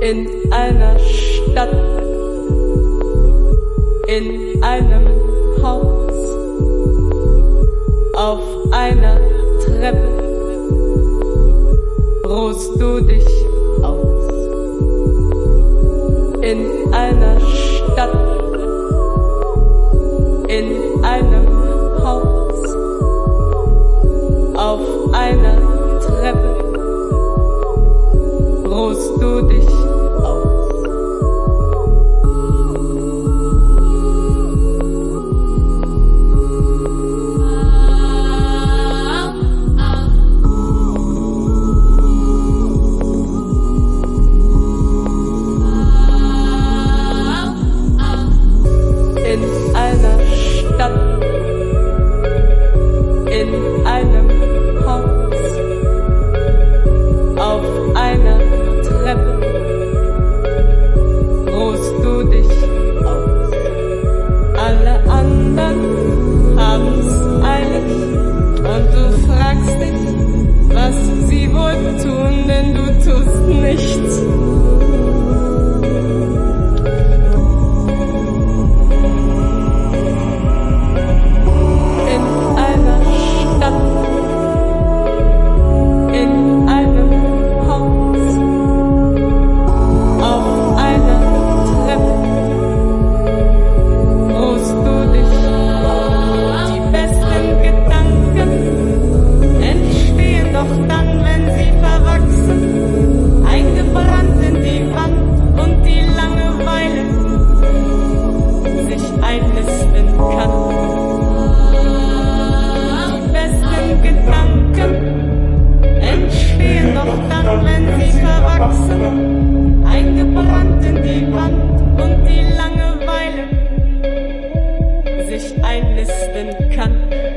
in einer Stadt, in einem Haus, auf einer Treppe, ruhst du dich aus. In einer Stadt, in einem Haus, auf einer Treppe, ruhst du dich nichts. ein Nisten kann.